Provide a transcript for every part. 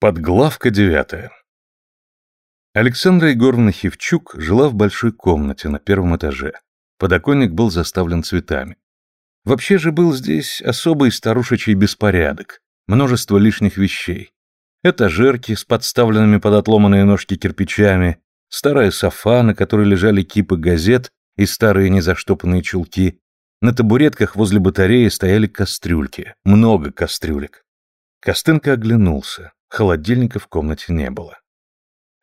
Подглавка девятая. Александра Егоровна Хевчук жила в большой комнате на первом этаже. Подоконник был заставлен цветами. Вообще же был здесь особый старушечий беспорядок, множество лишних вещей. Этажерки с подставленными под отломанные ножки кирпичами, старая софа, на которой лежали кипы газет и старые незаштопанные чулки. На табуретках возле батареи стояли кастрюльки, много кастрюлек. Костенко оглянулся. Холодильника в комнате не было.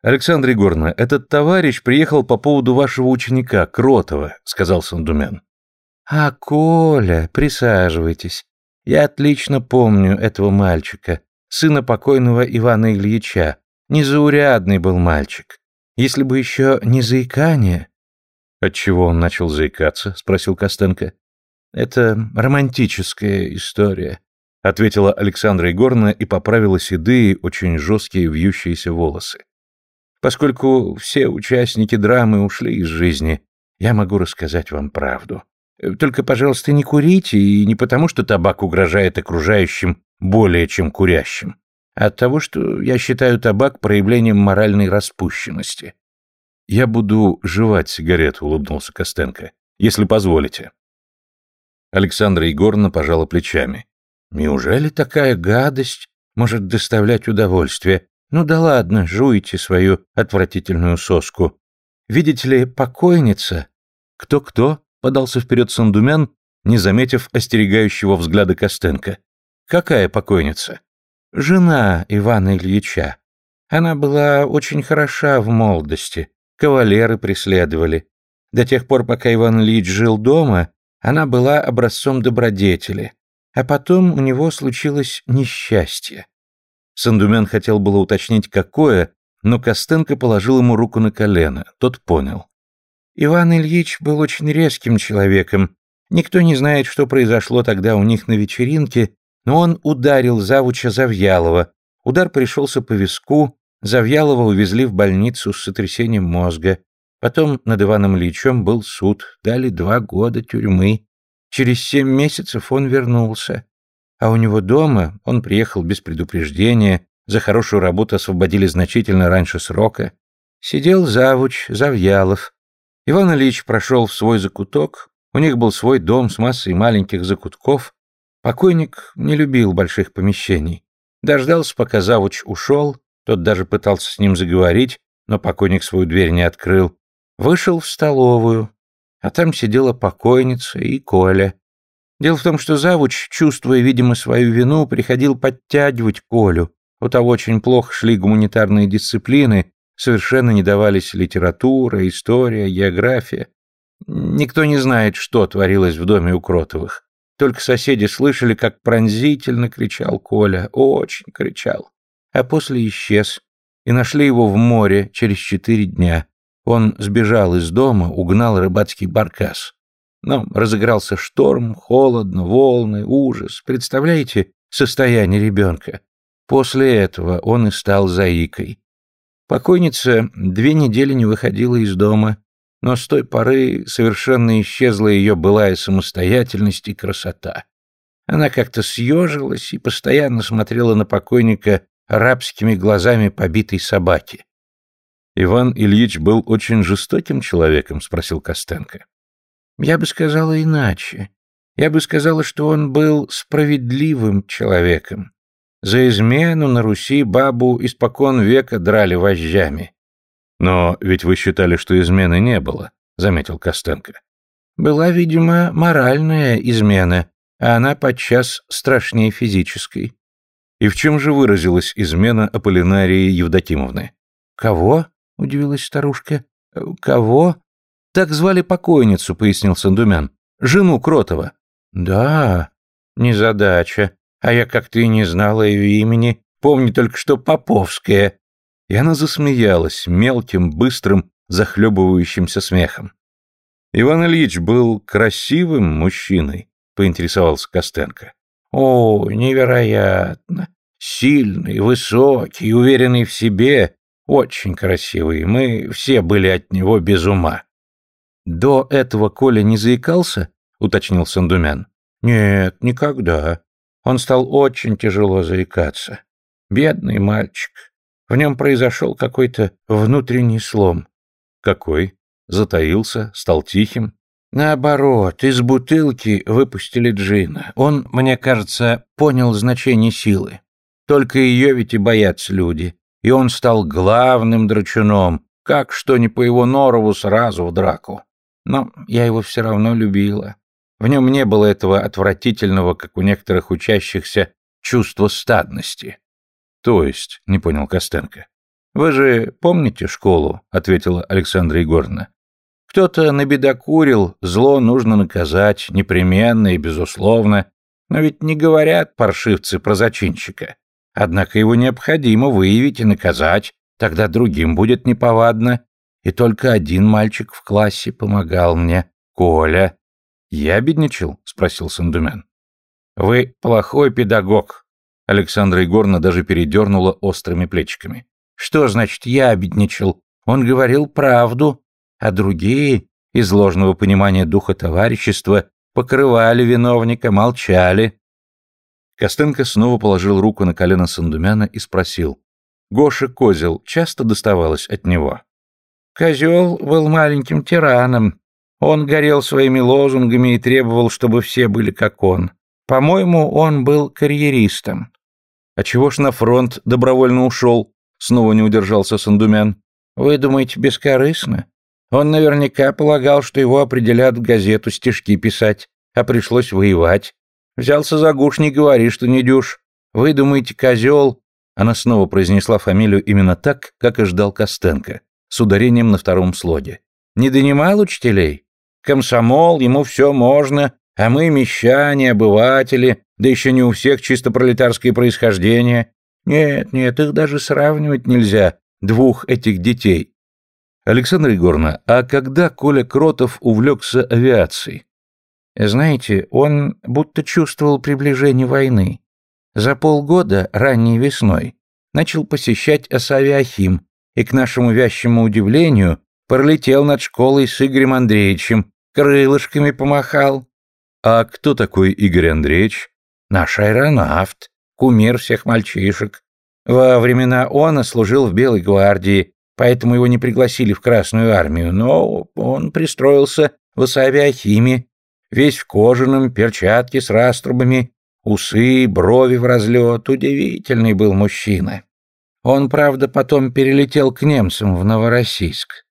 «Александра Егоровна, этот товарищ приехал по поводу вашего ученика, Кротова», — сказал Сандумян. «А, Коля, присаживайтесь. Я отлично помню этого мальчика, сына покойного Ивана Ильича. Незаурядный был мальчик. Если бы еще не заикание...» «Отчего он начал заикаться?» — спросил Костенко. «Это романтическая история ответила Александра Егоровна и поправила седые, очень жесткие вьющиеся волосы. Поскольку все участники драмы ушли из жизни, я могу рассказать вам правду. Только, пожалуйста, не курите, и не потому, что табак угрожает окружающим более, чем курящим, а от того, что я считаю табак проявлением моральной распущенности. «Я буду жевать сигарету», — улыбнулся Костенко, — «если позволите». Александра Егоровна пожала плечами. Неужели такая гадость может доставлять удовольствие? Ну да ладно, жуйте свою отвратительную соску. Видите ли, покойница... Кто-кто? Подался вперед Сандумян, не заметив остерегающего взгляда Костенко. Какая покойница? Жена Ивана Ильича. Она была очень хороша в молодости. Кавалеры преследовали. До тех пор, пока Иван Ильич жил дома, она была образцом добродетели. А потом у него случилось несчастье. Сандумян хотел было уточнить, какое, но Костенко положил ему руку на колено. Тот понял. Иван Ильич был очень резким человеком. Никто не знает, что произошло тогда у них на вечеринке, но он ударил завуча Завьялова. Удар пришелся по виску, Завьялова увезли в больницу с сотрясением мозга. Потом над Иваном Ильичем был суд, дали два года тюрьмы. Через семь месяцев он вернулся. А у него дома он приехал без предупреждения, за хорошую работу освободили значительно раньше срока. Сидел завуч, Завьялов. Иван Ильич прошел в свой закуток, у них был свой дом с массой маленьких закутков. Покойник не любил больших помещений. Дождался, пока завуч ушел, тот даже пытался с ним заговорить, но покойник свою дверь не открыл. Вышел в столовую, а там сидела покойница и Коля. Дело в том, что завуч, чувствуя, видимо, свою вину, приходил подтягивать Колю. У того очень плохо шли гуманитарные дисциплины, совершенно не давались литература, история, география. Никто не знает, что творилось в доме у Кротовых. Только соседи слышали, как пронзительно кричал Коля, очень кричал. А после исчез, и нашли его в море через четыре дня. Он сбежал из дома, угнал рыбацкий баркас. Но разыгрался шторм, холодно, волны, ужас. Представляете состояние ребенка? После этого он и стал заикой. Покойница две недели не выходила из дома, но с той поры совершенно исчезла ее былая самостоятельность и красота. Она как-то съежилась и постоянно смотрела на покойника рабскими глазами побитой собаки. Иван Ильич был очень жестоким человеком, спросил Костенко. Я бы сказала иначе. Я бы сказала, что он был справедливым человеком. За измену на Руси бабу испокон века драли вожжами. Но ведь вы считали, что измены не было, заметил Костенко. Была, видимо, моральная измена, а она подчас страшнее физической. И в чем же выразилась измена Аполлинарии Евдокимовны? Кого? — удивилась старушка. «Э, «Кого?» «Так звали покойницу», — пояснил Сандумян. «Жену Кротова». «Да, незадача. А я как-то и не знала ее имени. Помню только, что Поповская». И она засмеялась мелким, быстрым, захлебывающимся смехом. «Иван Ильич был красивым мужчиной», — поинтересовался Костенко. «О, невероятно! Сильный, высокий, уверенный в себе, очень красивый, мы все были от него без ума. До этого Коля не заикался? уточнил Сандумян. Нет, никогда. Он стал очень тяжело заикаться. Бедный мальчик. В нем произошел какой-то внутренний слом. Какой? Затаился, стал тихим? Наоборот, из бутылки выпустили джина. Он, мне кажется, понял значение силы. Только ее ведь и боятся люди. И он стал главным драчуном, как что ни по его норову сразу в драку. Но я его все равно любила. В нем не было этого отвратительного, как у некоторых учащихся, чувства стадности. То есть, не понял Костенко. Вы же помните школу, ответила Александра Егоровна. Кто-то набедокурил, зло нужно наказать, непременно и безусловно. Но ведь не говорят паршивцы про зачинщика. Однако его необходимо выявить и наказать, тогда другим будет неповадно. И только один мальчик в классе помогал мне, Коля. «Я бедничал?» — спросил Сандумен. «Вы плохой педагог», Александра Егоровна даже передернула острыми плечиками. «Что значит «я обедничал»? Он говорил правду, а другие, из ложного понимания духа товарищества, покрывали виновника, молчали». Костенко снова положил руку на колено Сандумяна и спросил. «Гоша Козел часто доставалось от него?» «Козел был маленьким тираном. Он горел своими лозунгами и требовал, чтобы все были как он. По-моему, он был карьеристом. А чего ж на фронт добровольно ушел? Снова не удержался Сандумян. Вы думаете, бескорыстно? Он наверняка полагал, что его определят в газету стишки писать, а пришлось воевать. Взялся за гуш, не говори, что не дюш. Вы думаете, козел? Она снова произнесла фамилию именно так, как и ждал Костенко, с ударением на втором слоге. Не донимал учителей? Комсомол, ему все можно, а мы мещане, обыватели, да еще не у всех чисто пролетарское происхождение. Нет, нет, их даже сравнивать нельзя, двух этих детей. Александра Егоровна, а когда Коля Кротов увлекся авиацией? Знаете, он будто чувствовал приближение войны. За полгода, ранней весной, начал посещать Асавиахим и, к нашему вящему удивлению, пролетел над школой с Игорем Андреевичем, крылышками помахал. А кто такой Игорь Андреевич? Наш аэронавт, кумир всех мальчишек. Во времена он служил в Белой гвардии, поэтому его не пригласили в Красную армию, но он пристроился в Асавиахиме, весь в кожаном, перчатке с раструбами, усы, брови в разлет, удивительный был мужчина. Он, правда, потом перелетел к немцам в Новороссийск.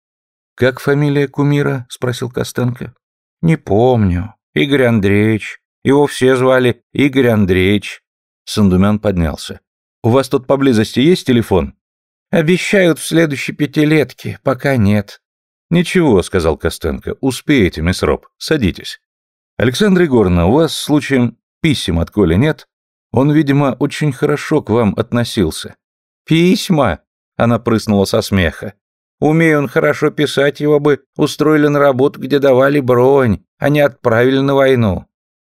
«Как фамилия кумира?» — спросил Костенко. «Не помню. Игорь Андреевич. Его все звали Игорь Андреевич. Сандумян поднялся. «У вас тут поблизости есть телефон?» «Обещают в следующей пятилетке, пока нет». «Ничего», — сказал Костенко, — «успеете, мисс Роб, садитесь». «Александра Егоровна, у вас, случаем, писем от Коли нет? Он, видимо, очень хорошо к вам относился». «Письма?» — она прыснула со смеха. «Умея он хорошо писать, его бы устроили на работу, где давали бронь, а не отправили на войну.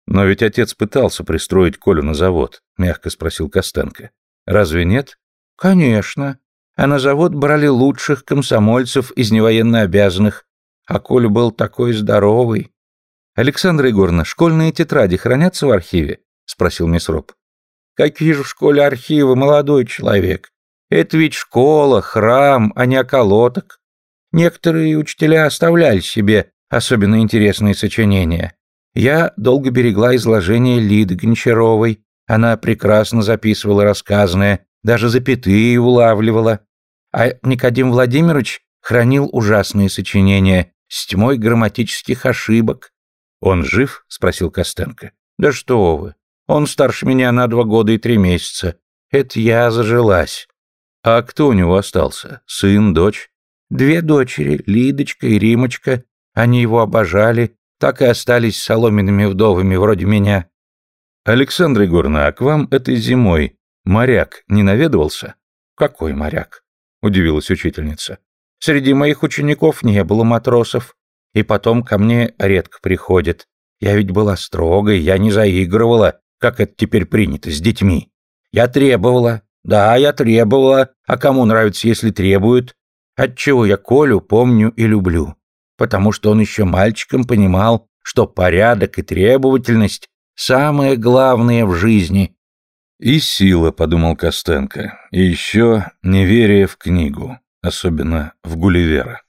Но ведь отец пытался пристроить Колю на завод, мягко спросил Костенко. Разве нет? Конечно. А на завод брали лучших комсомольцев из невоенно обязанных. А Коля был такой здоровый. Александра Егоровна, школьные тетради хранятся в архиве? спросил мисс Роб. Какие же в школе архивы, молодой человек? Это ведь школа, храм, а не околоток. Некоторые учителя оставляли себе особенно интересные сочинения. Я долго берегла изложение Лиды Гончаровой, она прекрасно записывала рассказанное, даже запятые улавливала. А Никодим Владимирович хранил ужасные сочинения с тьмой грамматических ошибок. «Он жив?» — спросил Костенко. «Да что вы! Он старше меня на два года и три месяца. Это я зажилась». «А кто у него остался? Сын, дочь?» «Две дочери, Лидочка и Римочка. Они его обожали, так и остались соломенными вдовами вроде меня. Александра Егоровна, а к вам этой зимой моряк не наведывался? Какой моряк? Удивилась учительница. Среди моих учеников не было матросов. И потом ко мне редко приходят. Я ведь была строгой, я не заигрывала, как это теперь принято с детьми. Я требовала. Да, я требовала. А кому нравится, если требуют? Отчего я Колю помню и люблю потому что он еще мальчиком понимал, что порядок и требовательность – самое главное в жизни. И сила, подумал Костенко, и еще неверие в книгу, особенно в Гулливера.